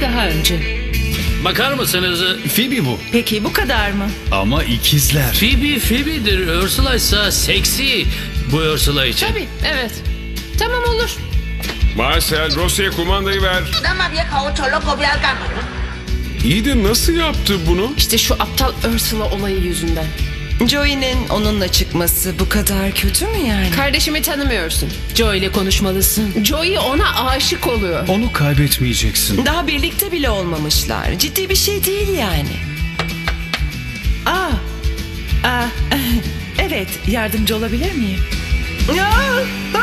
daha önce. Bakar mısınız? Phoebe bu. Peki bu kadar mı? Ama ikizler. Phoebe Phoebe'dir. Ursula ise seksi. Bu Ursula için. Tabii evet. Tamam olur. Marcel, Rossi'ye kumandayı ver. İyi de nasıl yaptı bunu? İşte şu aptal Ursula olayı yüzünden. Joey'nin onunla çıkması bu kadar kötü mü yani? Kardeşimi tanımıyorsun. Joy ile konuşmalısın. Joey ona aşık oluyor. Onu kaybetmeyeceksin. Daha birlikte bile olmamışlar. Ciddi bir şey değil yani. Aa, aa, evet yardımcı olabilir miyim? Rachel!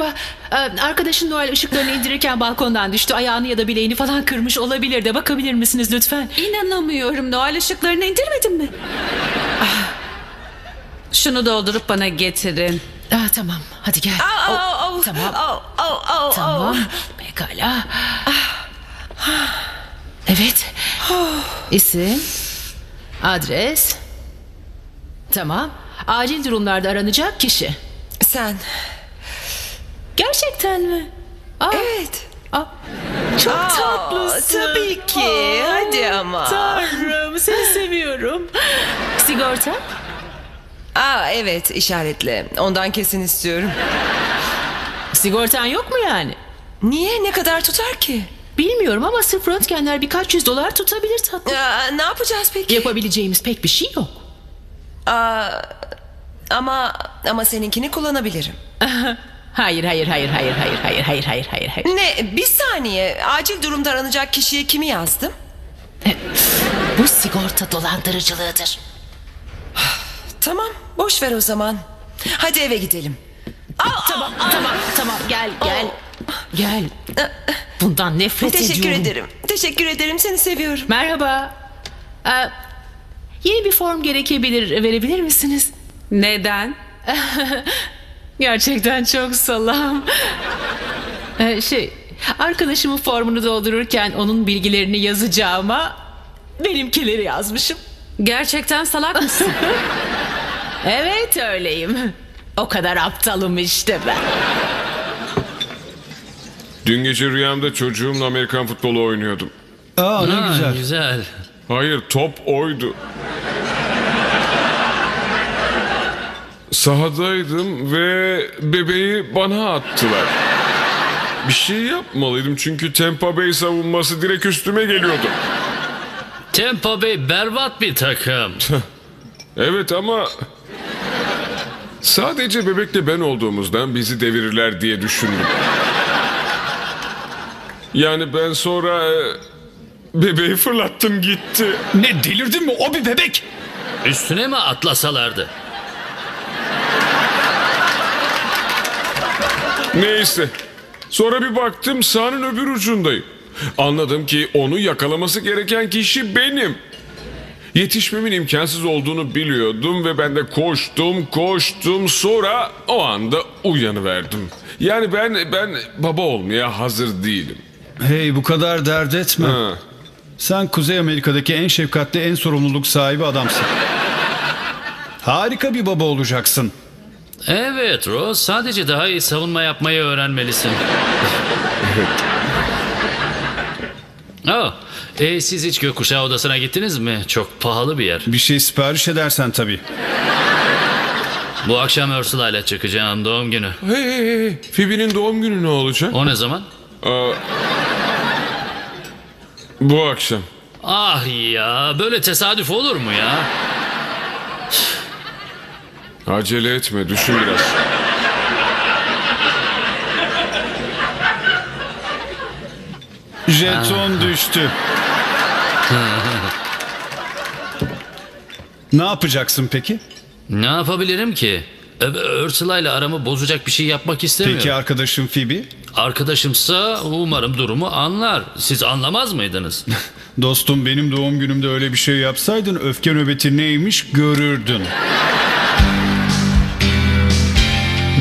Merhaba. Aa, arkadaşın Noel ışıklarını indirirken balkondan düştü. Ayağını ya da bileğini falan kırmış olabilir de. Bakabilir misiniz lütfen? İnanamıyorum. Noel ışıklarını indirmedin mi? Ah. Şunu doldurup bana getirin. Aa, tamam. Hadi gel. Aa, Oh, aa, aa, tamam. aa, aa, aa, Tamam. Pekala. Evet. İsim. Adres. Tamam. Acil durumlarda aranacak kişi. Sen. Gerçekten mi? Aa, Evet. aa. Çok tatlısın. Tabii ki. Hadi ama. Tanrım seni seviyorum. Sigorta? Aa evet işaretle. Ondan kesin istiyorum. Sigortan yok mu yani? Niye? Ne kadar tutar ki? Bilmiyorum ama sırf röntgenler birkaç yüz dolar tutabilir tatlım. Aa, ne yapacağız peki? Yapabileceğimiz pek bir şey yok. Ama ama seninkini kullanabilirim. Hayır, hayır, hayır, hayır, hayır, hayır, hayır, hayır, hayır, hayır. Ne? Bir saniye. Acil durumda aranacak kişiye kimi yazdım? Bu sigorta dolandırıcılığıdır. Tamam. Boş ver o zaman. Hadi eve gidelim. Tamam, tamam, tamam. Gel, gel. Gel. Bundan nefret Teşekkür ediyorum. ederim. Teşekkür ederim. Seni seviyorum. Merhaba. Aa, yeni bir form gerekebilir. Verebilir misiniz? Neden? Gerçekten çok salam. Ee, şey, arkadaşımın formunu doldururken onun bilgilerini yazacağıma benimkileri yazmışım. Gerçekten salak mısın? Evet öyleyim. O kadar aptalım işte ben. Dün gece rüyamda çocuğumla Amerikan futbolu oynuyordum. Aa ne güzel. güzel. Hayır top oydu. Sahadaydım ve bebeği bana attılar. Bir şey yapmalıydım çünkü Tampa Bay savunması direkt üstüme geliyordu. Tampa Bay berbat bir takım. Evet ama sadece bebekle ben olduğumuzdan bizi devirirler diye düşündüm. Yani ben sonra e, bebeği fırlattım gitti. Ne delirdin mi? O bir bebek. Üstüne mi atlasalardı? Neyse. Sonra bir baktım sahanın öbür ucundayım. Anladım ki onu yakalaması gereken kişi benim. Yetişmemin imkansız olduğunu biliyordum ve ben de koştum koştum sonra o anda uyanıverdim. Yani ben ben baba olmaya hazır değilim. Hey bu kadar dert etme. Ha. Sen Kuzey Amerika'daki en şefkatli, en sorumluluk sahibi adamsın. Harika bir baba olacaksın. Evet Rose sadece daha iyi savunma yapmayı öğrenmelisin. oh, e, siz hiç gökkuşağı odasına gittiniz mi? Çok pahalı bir yer. Bir şey sipariş edersen tabii. Bu akşam Ursula ile çıkacağım doğum günü. Hey hey hey Phoebe'nin doğum günü ne olacak? O ne zaman? Bu akşam. Ah ya böyle tesadüf olur mu ya? Acele etme düşün biraz. Jeton düştü. ne yapacaksın peki? Ne yapabilirim ki? Ursula ile aramı bozacak bir şey yapmak istemiyorum. Peki arkadaşın Phoebe? Arkadaşımsa umarım durumu anlar. Siz anlamaz mıydınız? Dostum benim doğum günümde öyle bir şey yapsaydın öfke nöbeti neymiş görürdün.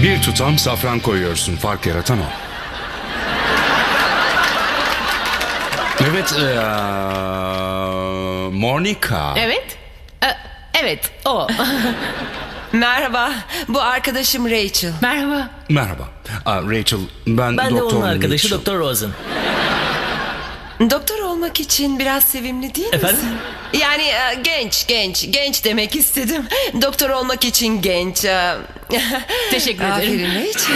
Bir tutam safran koyuyorsun fark yaratan o. Evet eee, Monica. Evet. Evet o. Merhaba. Bu arkadaşım Rachel. Merhaba. Merhaba. Aa, Rachel, ben, Ben de Doktor onun arkadaşı. Doktor Rosen. Doktor olmak için biraz sevimli değil Efendim? misin? Yani e, genç, genç, genç demek istedim. Doktor olmak için genç. e, Teşekkür ederim. Aferin Rachel.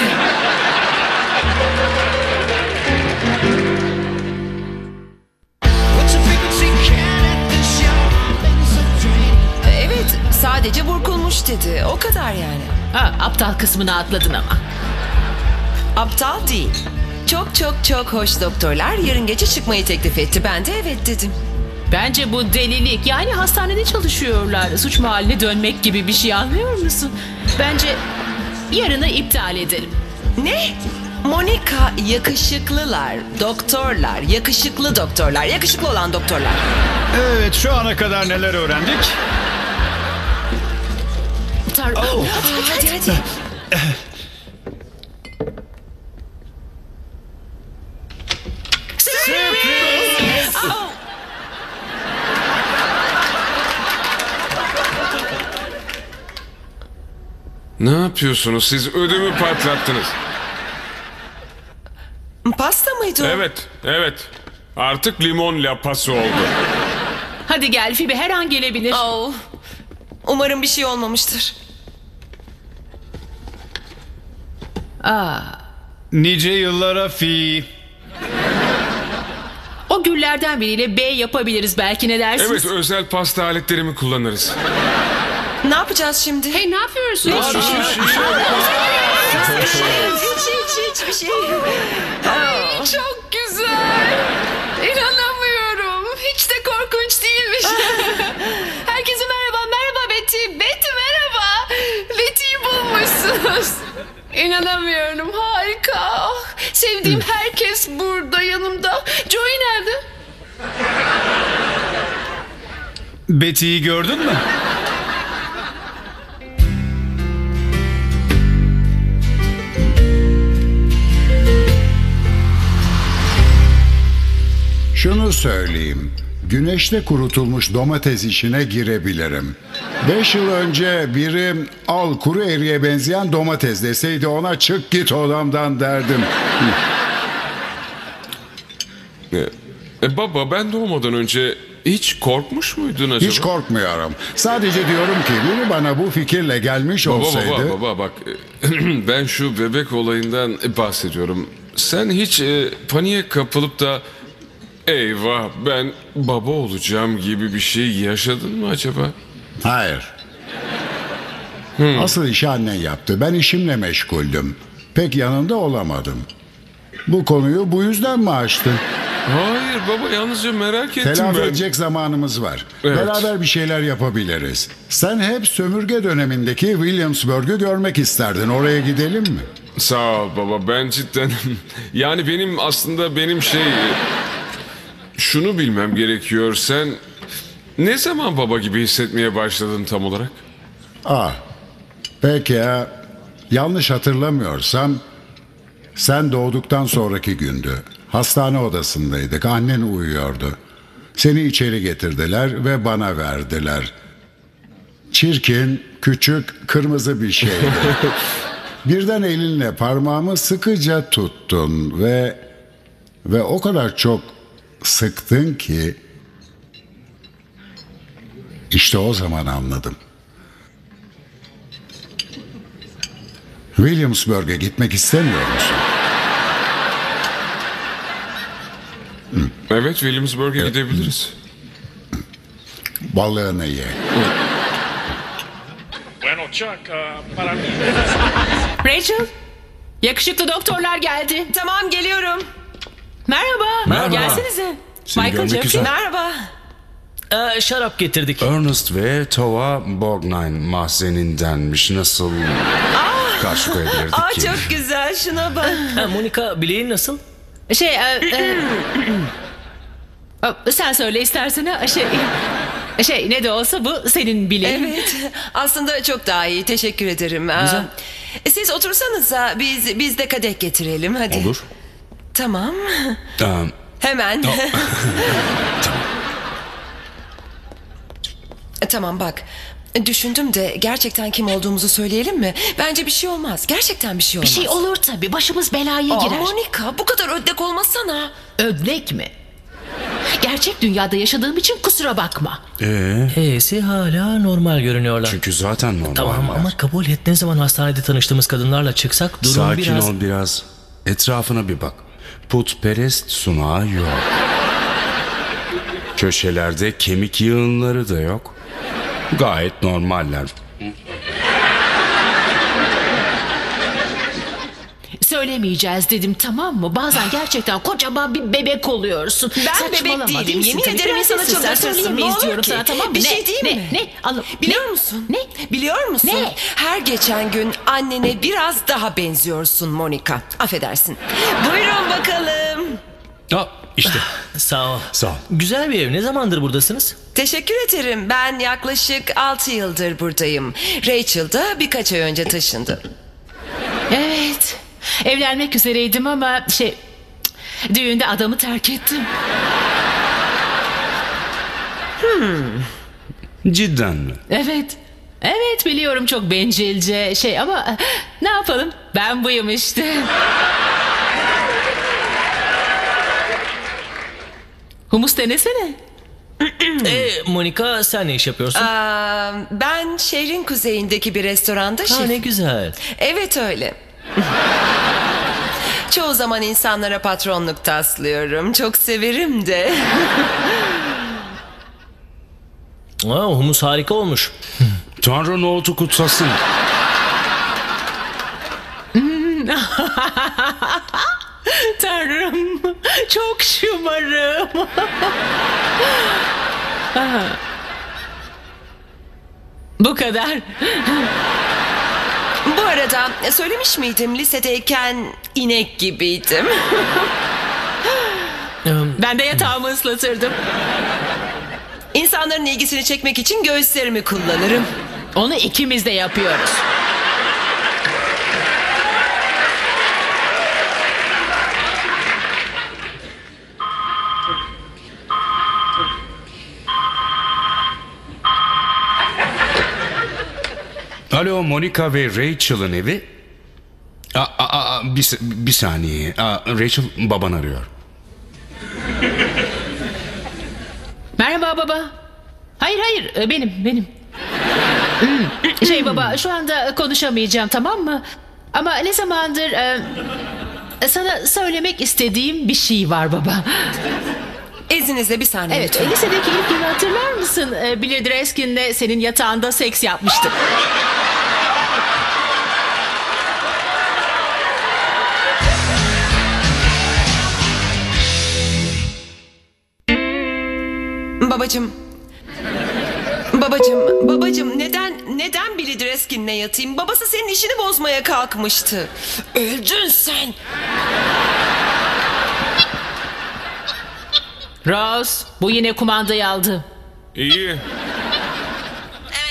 Evet, sadece burkulmuş dedi. O kadar yani. Ha, aptal kısmını atladın ama. Aptal değil. Çok çok çok hoş doktorlar yarın gece çıkmayı teklif etti. Ben de evet dedim. Bence bu delilik. Yani hastanede çalışıyorlar. Suç mahalline dönmek gibi bir şey anlıyor musun? Bence yarını iptal edelim. Ne? Monica yakışıklılar, doktorlar, yakışıklı doktorlar, yakışıklı olan doktorlar. Evet şu ana kadar neler öğrendik? Tanrım. Hadi hadi. Ne yapıyorsunuz siz ödümü patlattınız. Pasta mıydı o? Evet evet artık limon lapası oldu. Hadi gel Fibi her an gelebilir. Oh. Umarım bir şey olmamıştır. Nice yıllara fi. O güllerden biriyle B yapabiliriz belki ne dersiniz? Evet özel pasta aletlerimi kullanırız. Ne yapacağız şimdi? Hey ne yapıyorsun? Hiç hiç hiçbir şey. Çok güzel. İnanamıyorum. Hiç de korkunç değilmiş. Herkese merhaba. Merhaba Betty. Betty merhaba. Betty'yi bulmuşsunuz. İnanamıyorum. Harika. Ah, Sevdiğim herkes burada yanımda. Joey nerede? Betty'yi gördün mü? Şunu söyleyeyim. Güneşte kurutulmuş domates işine girebilirim. Beş yıl önce biri al kuru eriye benzeyen domates deseydi ona çık git odamdan derdim. E, e, baba ben doğmadan önce hiç korkmuş muydun acaba? Hiç korkmuyorum. Sadece diyorum ki biri bana bu fikirle gelmiş Baba olsaydı... baba baba bak e, ben şu bebek olayından bahsediyorum. Sen hiç e, paniğe kapılıp da eyvah ben baba olacağım gibi bir şey yaşadın mı acaba? Hayır. Asıl işi annen yaptı. Ben işimle meşguldüm. Pek yanında olamadım. Bu konuyu bu yüzden mi açtın? Hayır baba yalnızca merak ettim Telafi ben. edecek zamanımız var. Evet. Beraber bir şeyler yapabiliriz. Sen hep sömürge dönemindeki Williamsburg'u görmek isterdin. Oraya gidelim mi? Sağ ol baba ben cidden yani benim aslında benim şey şunu bilmem gerekiyor sen ne zaman baba gibi hissetmeye başladın tam olarak? Ah, peki ya. Yanlış hatırlamıyorsam sen doğduktan sonraki gündü. Hastane odasındaydık. Annen uyuyordu. Seni içeri getirdiler ve bana verdiler. Çirkin, küçük, kırmızı bir şeydi. Birden elinle parmağımı sıkıca tuttun ve ve o kadar çok sıktın ki işte o zaman anladım. Williamsburg'a gitmek istemiyor musun? Evet Williamsburg'a gidebiliriz. Balığını ye. Rachel. Yakışıklı doktorlar geldi. Tamam geliyorum. Merhaba. Merhaba. Gelsenize. Seni Michael görmek Jeffrey. güzel. Merhaba. Ee, şarap getirdik. Ernest ve Tova Borgnine mahzenindenmiş. Nasıl karşı koyabilirdik Aa ki? çok güzel şuna bak. Ha, Monica bileğin nasıl? Şey, e, e, sen söyle istersen. ha. Şey, şey ne de olsa bu senin bileğin. Evet. Aslında çok daha iyi. Teşekkür ederim. Aa, Siz otursanıza biz biz de kadeh getirelim hadi. Olur. Tamam. Tamam. Hemen. tamam bak. Düşündüm de gerçekten kim olduğumuzu söyleyelim mi? Bence bir şey olmaz. Gerçekten bir şey Bir olmaz. şey olur tabii. Başımız belaya Aa, girer. Monica bu kadar ödlek olmasana. Ödlek mi? Gerçek dünyada yaşadığım için kusura bakma. Ee, Heyesi hala normal görünüyorlar. çünkü zaten normal. Tamam ama kabul et ne zaman hastanede tanıştığımız kadınlarla çıksak durum Sakin biraz... ol biraz. Etrafına bir bak. Putperest sunağı yok. Köşelerde kemik yığınları da yok. Gayet normaller. Söylemeyeceğiz dedim tamam mı? Bazen gerçekten kocaman bir bebek oluyorsun. Ben Saçmalama, bebek değilim. Yemin Tabii ederim insana prensessin. Sen çıldırtırsın. söyleyemeyiz Ne olur diyorum ki? sana tamam mı? Bir ne? şey değil ne? mi? Ne? Alın. Biliyor ne? musun? Ne? Biliyor musun? Ne? Her geçen gün annene biraz daha benziyorsun Monica. Affedersin. Buyurun bakalım. Aa, işte Sağ ol. sağ ol. Güzel bir ev. Ne zamandır buradasınız? Teşekkür ederim. Ben yaklaşık 6 yıldır buradayım. Rachel da birkaç ay önce taşındı. Evet. Evlenmek üzereydim ama şey... Düğünde adamı terk ettim. Cidden mi? Evet. Evet biliyorum çok bencilce şey ama ne yapalım? Ben buyum işte. Humus denesene. ee, Monika sen ne iş yapıyorsun? Aa, ben şehrin kuzeyindeki bir restoranda ha, şef. ne güzel. Evet öyle. Çoğu zaman insanlara patronluk taslıyorum. Çok severim de. Aa, humus harika olmuş. Tanrı nohutu kutsasın. Tanrım çok şımarım. Bu kadar. Arada söylemiş miydim lisedeyken inek gibiydim. Ben de yatağımı ıslatırdım. İnsanların ilgisini çekmek için göğüslerimi kullanırım. Onu ikimiz de yapıyoruz. Alo Monica ve Rachel'ın evi. Aa, aa, aa, bir, bir saniye. Aa, Rachel baban arıyor. Merhaba baba. Hayır hayır e, benim benim. Hmm, Şey baba şu anda konuşamayacağım tamam mı? Ama ne zamandır e, sana söylemek istediğim bir şey var baba. İzninizle bir saniye Evet lütfen. lisedeki ilk günü hatırlar mısın? E, Billy Dreskin'le senin yatağında seks yapmıştık. Babacım. Babacım, babacım neden neden Billy Dreskin'le yatayım? Babası senin işini bozmaya kalkmıştı. Öldün sen. Rose bu yine kumandayı aldı. İyi.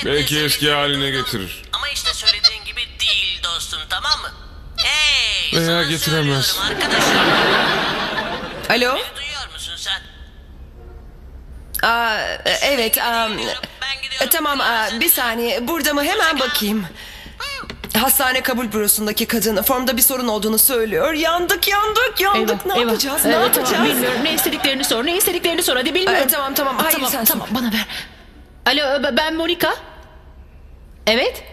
Belki eski haline getirir. Ama işte söylediğin gibi değil dostum tamam mı? Hey Veya sana getiremez. söylüyorum arkadaşım. Alo? Aa, evet. aa, e, tamam aa, bir saniye. Burada mı? Hemen bakayım. Hastane kabul bürosundaki kadın formda bir sorun olduğunu söylüyor. Yandık yandık yandık. ne yapacağız? Ne Evet, yapacağız? Tamam, bilmiyorum. Ne istediklerini sor. Ne istediklerini sor. Hadi bilmiyorum. Ee, tamam, tamam. Hayır, tamam, sen tamam. Bana ver. Alo b- ben Monika. Evet.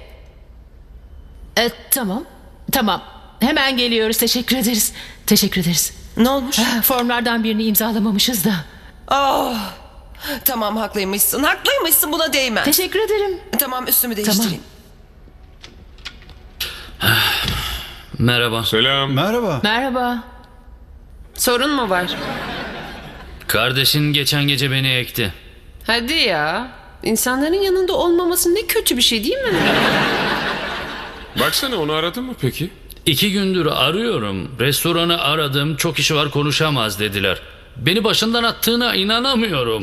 E, tamam. Tamam. Hemen geliyoruz. Teşekkür ederiz. Teşekkür ederiz. Ne olmuş? Ah, Formlardan birini imzalamamışız da. Oh, tamam haklıymışsın. Haklıymışsın buna değmez. Teşekkür ederim. Tamam üstümü değiştireyim. Merhaba. Selam. Merhaba. Merhaba. Sorun mu var? Kardeşin geçen gece beni ekti. Hadi ya. İnsanların yanında olmaması ne kötü bir şey değil mi? Baksana onu aradın mı peki? İki gündür arıyorum. Restoranı aradım. Çok işi var konuşamaz dediler. Beni başından attığına inanamıyorum.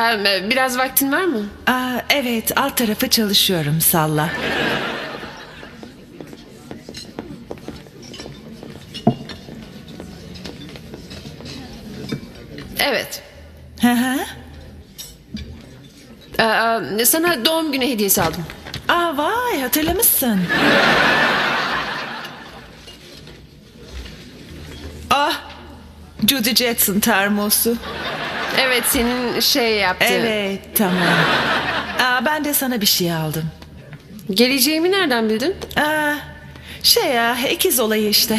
Ee, biraz vaktin var mı? aa, evet alt tarafı çalışıyorum salla. Evet. Hı hı. Ee, sana doğum günü hediyesi aldım. Aa vay hatırlamışsın. ah Judy Jackson termosu. Evet senin şey yaptı. Evet tamam. Aa, ben de sana bir şey aldım. Geleceğimi nereden bildin? Aa, şey ya ikiz olayı işte.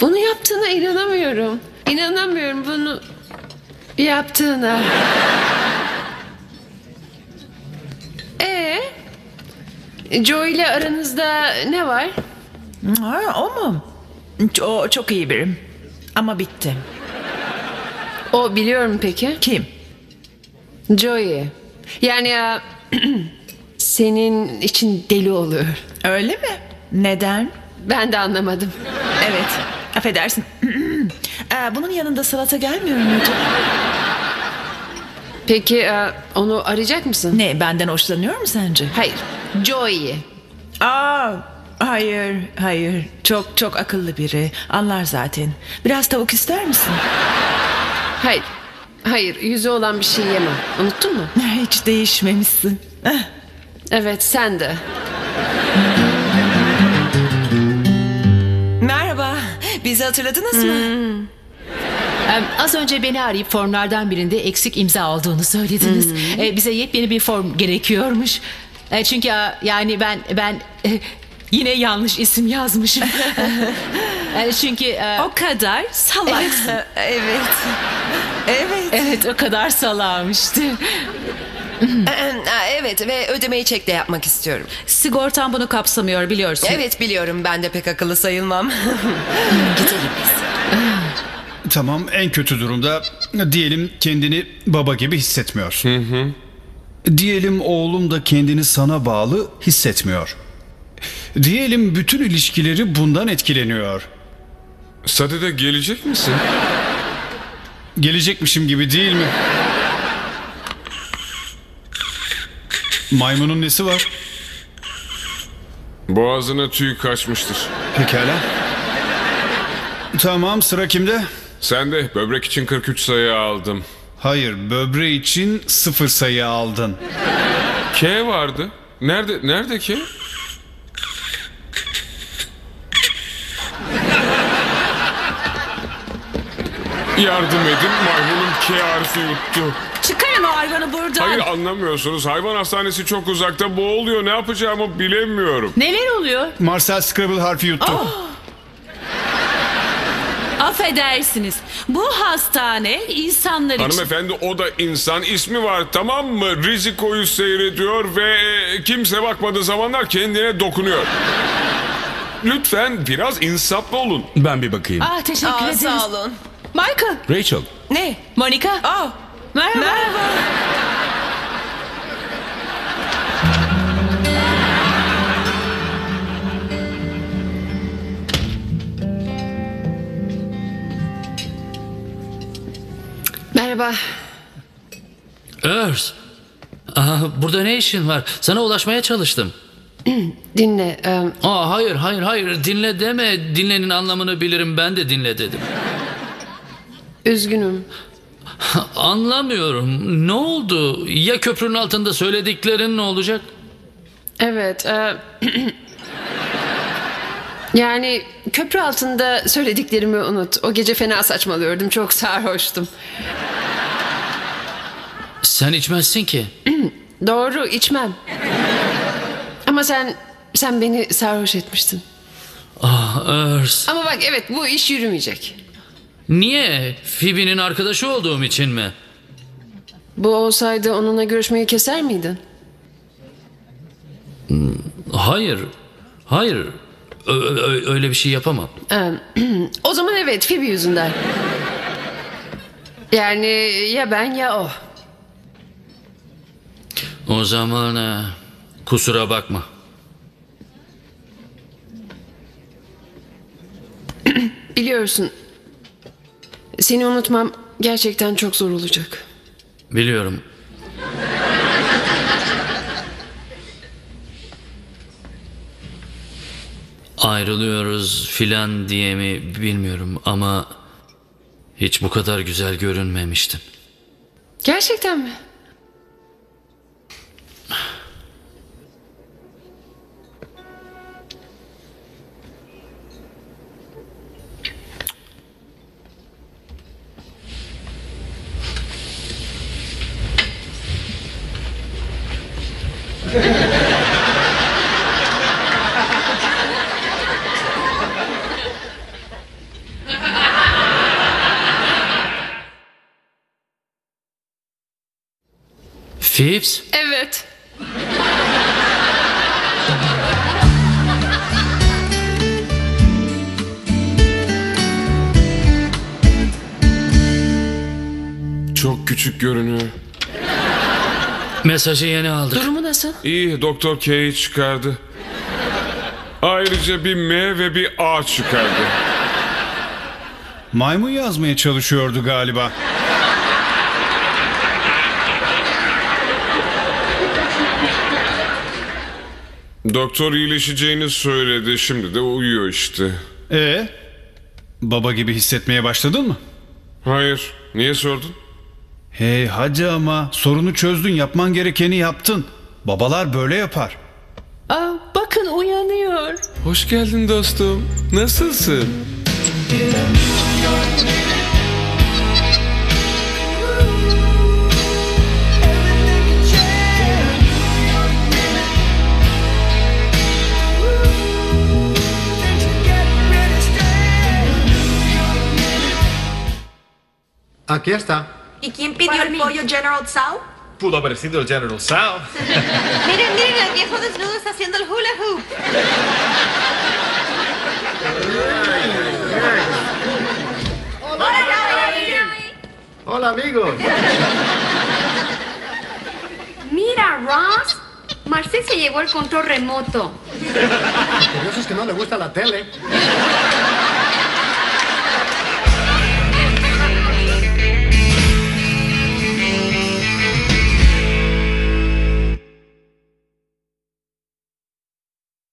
Bunu yaptığına inanamıyorum. İnanamıyorum bunu yaptığına. Ee, Joe ile aranızda ne var? Ha, o mu? O çok iyi birim. Ama bitti. O biliyor mu peki? Kim? Joey. Yani ya, senin için deli oluyor. Öyle mi? Neden? Ben de anlamadım. Evet. Affedersin. Aa, bunun yanında salata gelmiyor muydu? Peki e, onu arayacak mısın? Ne benden hoşlanıyor mu sence? Hayır. Joey'i. Aa, hayır, hayır. Çok çok akıllı biri. Anlar zaten. Biraz tavuk ister misin? Hayır. Hayır. Yüzü olan bir şey yemem. Unuttun mu? Hiç değişmemişsin. Evet sen de. Merhaba. Bizi hatırladınız mı? Em, Az önce beni arayıp formlardan birinde eksik imza olduğunu söylediniz. E, bize yepyeni bir form gerekiyormuş. E, çünkü yani ben ben e, yine yanlış isim yazmışım. E, çünkü e, O kadar salaksın. evet. Evet. evet o kadar salağmıştı. Aa, evet ve ödemeyi çekle yapmak istiyorum. Sigortan bunu kapsamıyor biliyorsun. Evet biliyorum ben de pek akıllı sayılmam. Gidelim biz. Tamam en kötü durumda diyelim kendini baba gibi hissetmiyor. Diyelim oğlum da kendini sana bağlı hissetmiyor. Diyelim bütün ilişkileri bundan etkileniyor. Sadede gelecek misin? Gelecekmişim gibi değil mi? Maymunun nesi var? Boğazına tüy kaçmıştır. Pekala. Tamam sıra kimde? Sen de böbrek için 43 sayı aldım. Hayır böbre için sıfır sayı aldın. K vardı. Nerede nerede K? Yardım edin maymunum K harfi yuttu. Çıkarın o hayvanı buradan. Hayır anlamıyorsunuz. Hayvan hastanesi çok uzakta boğuluyor. Ne yapacağımı bilemiyorum. Neler oluyor? Marcel Scrabble harfi yuttu. Affedersiniz. Bu hastane insanlar için. Hanımefendi o da insan ismi var tamam mı? Riziko'yu seyrediyor ve e, kimse bakmadığı zamanlar kendine dokunuyor. Lütfen biraz insaflı olun. Ben bir bakayım. Ah teşekkür Aa, ederiz. sağ olun. Michael, Rachel. Ne? Monica. Aa, Merhaba. merhaba. Merhaba. Örs. Aa, burada ne işin var? Sana ulaşmaya çalıştım. Dinle. e, Aa, hayır hayır hayır dinle deme. Dinlenin anlamını bilirim ben de dinle dedim. Üzgünüm. Anlamıyorum. Ne oldu? Ya köprünün altında söylediklerin ne olacak? Evet. e, yani köprü altında söylediklerimi unut. O gece fena saçmalıyordum. Çok sarhoştum. Sen içmezsin ki. Doğru içmem. Ama sen sen beni sarhoş etmiştin. Ah Örs. Ama bak evet bu iş yürümeyecek. Niye? Phoebe'nin arkadaşı olduğum için mi? Bu olsaydı onunla görüşmeyi keser miydin? Hayır. Hayır. Ö- ö- öyle bir şey yapamam. Ee, o zaman evet Phoebe yüzünden. Yani ya ben ya o. O zaman e, kusura bakma. Biliyorsun. Seni unutmam gerçekten çok zor olacak. Biliyorum. Ayrılıyoruz filan diye mi bilmiyorum ama hiç bu kadar güzel görünmemiştin. Gerçekten mi? Phipps, Evet. Çok küçük görünüyor. Mesajı yeni aldık. Durumu nasıl? İyi Doktor K'yi çıkardı. Ayrıca bir M ve bir A çıkardı. Maymun yazmaya çalışıyordu galiba. Doktor iyileşeceğini söyledi. Şimdi de uyuyor işte. E baba gibi hissetmeye başladın mı? Hayır. Niye sordun? Hey hadi ama sorunu çözdün yapman gerekeni yaptın. Babalar böyle yapar. Aa, bakın uyanıyor. Hoş geldin dostum. Nasılsın? Aquí está. ¿Y quién pidió el pollo General Tso? Pudo haber sido el General Sao. Miren, miren, el viejo desnudo está haciendo el hula hoop. Hola, amigos. Mira, Ross. Marcel se llevó el control remoto. Curioso es que no le gusta la tele.